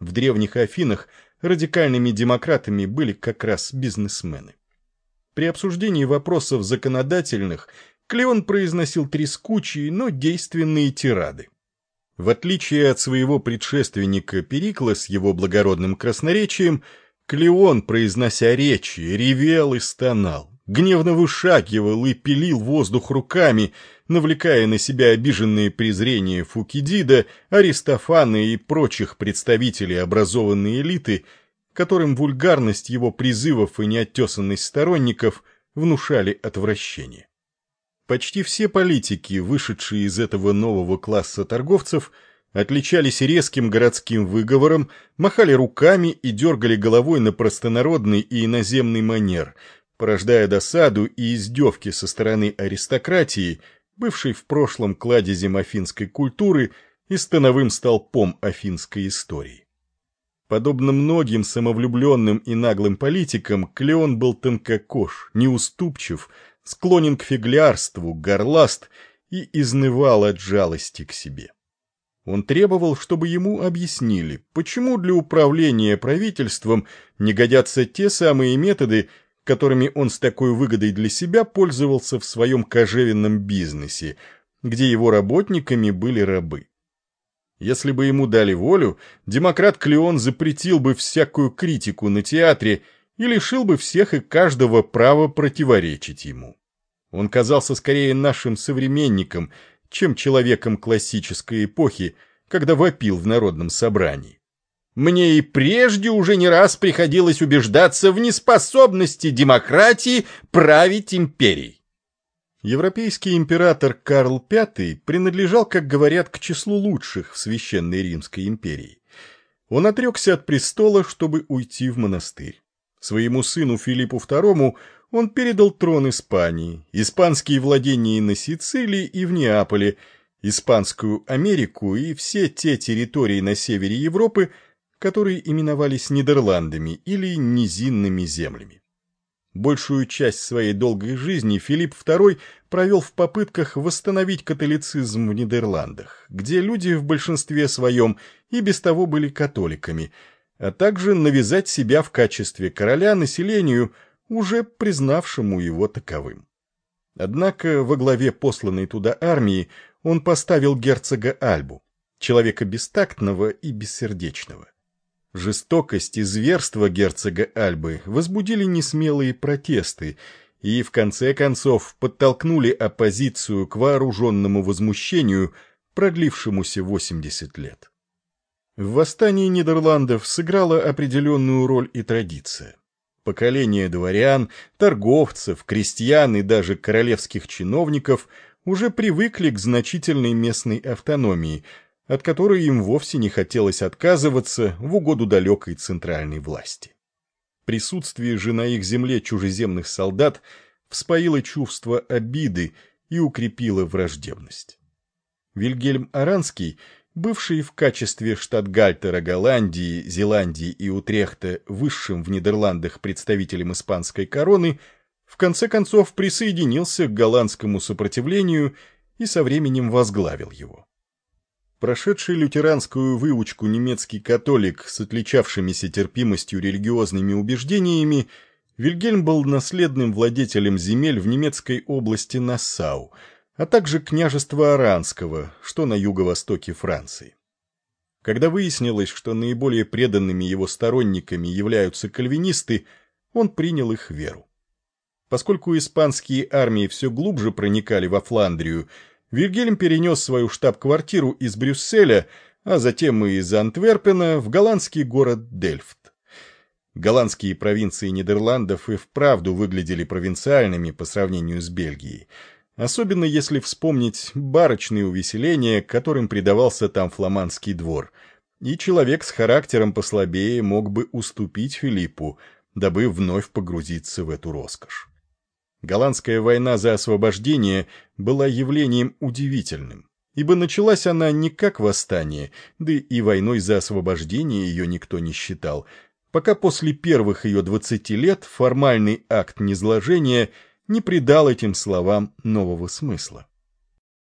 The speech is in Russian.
В древних Афинах радикальными демократами были как раз бизнесмены. При обсуждении вопросов законодательных Клеон произносил трескучие, но действенные тирады. В отличие от своего предшественника Перикла с его благородным красноречием, Клеон, произнося речи, ревел и стонал, гневно вышагивал и пилил воздух руками, навлекая на себя обиженные презрения Фукидида, Аристофана и прочих представителей образованной элиты, которым вульгарность его призывов и неоттесанность сторонников внушали отвращение. Почти все политики, вышедшие из этого нового класса торговцев, отличались резким городским выговором, махали руками и дергали головой на простонародный и иноземный манер, порождая досаду и издевки со стороны аристократии, бывшей в прошлом кладезем афинской культуры и становым столпом афинской истории. Подобно многим самовлюбленным и наглым политикам, Клеон был тонкокож, неуступчив, склонен к фиглярству, горласт и изнывал от жалости к себе. Он требовал, чтобы ему объяснили, почему для управления правительством не годятся те самые методы, которыми он с такой выгодой для себя пользовался в своем кожевенном бизнесе, где его работниками были рабы. Если бы ему дали волю, демократ Клеон запретил бы всякую критику на театре и лишил бы всех и каждого права противоречить ему. Он казался скорее нашим современником, чем человеком классической эпохи, когда вопил в народном собрании. Мне и прежде уже не раз приходилось убеждаться в неспособности демократии править империей. Европейский император Карл V принадлежал, как говорят, к числу лучших в Священной Римской империи. Он отрекся от престола, чтобы уйти в монастырь. Своему сыну Филиппу II он передал трон Испании, испанские владения на Сицилии и в Неаполе, Испанскую Америку и все те территории на севере Европы, которые именовались Нидерландами или низинными землями. Большую часть своей долгой жизни Филипп II провел в попытках восстановить католицизм в Нидерландах, где люди в большинстве своем и без того были католиками, а также навязать себя в качестве короля населению – уже признавшему его таковым. Однако во главе посланной туда армии он поставил герцога Альбу, человека бестактного и бессердечного. Жестокость и зверство герцога Альбы возбудили несмелые протесты и, в конце концов, подтолкнули оппозицию к вооруженному возмущению, продлившемуся 80 лет. В восстании Нидерландов сыграла определенную роль и традиция. Поколение дворян, торговцев, крестьян и даже королевских чиновников уже привыкли к значительной местной автономии, от которой им вовсе не хотелось отказываться в угоду далекой центральной власти. Присутствие же на их земле чужеземных солдат вспоило чувство обиды и укрепило враждебность. Вильгельм Аранский – бывший в качестве штатгальтера Голландии, Зеландии и Утрехта высшим в Нидерландах представителем испанской короны, в конце концов присоединился к голландскому сопротивлению и со временем возглавил его. Прошедший лютеранскую выучку немецкий католик с отличавшимися терпимостью религиозными убеждениями, Вильгельм был наследным владетелем земель в немецкой области Нассау – а также княжества Аранского, что на юго-востоке Франции. Когда выяснилось, что наиболее преданными его сторонниками являются кальвинисты, он принял их веру. Поскольку испанские армии все глубже проникали во Фландрию, Вильгельм перенес свою штаб-квартиру из Брюсселя, а затем и из Антверпена в голландский город Дельфт. Голландские провинции Нидерландов и вправду выглядели провинциальными по сравнению с Бельгией – Особенно если вспомнить барочные увеселения, которым предавался там фламандский двор. И человек с характером послабее мог бы уступить Филиппу, дабы вновь погрузиться в эту роскошь. Голландская война за освобождение была явлением удивительным, ибо началась она не как восстание, да и войной за освобождение ее никто не считал, пока после первых ее двадцати лет формальный акт низложения – не придал этим словам нового смысла.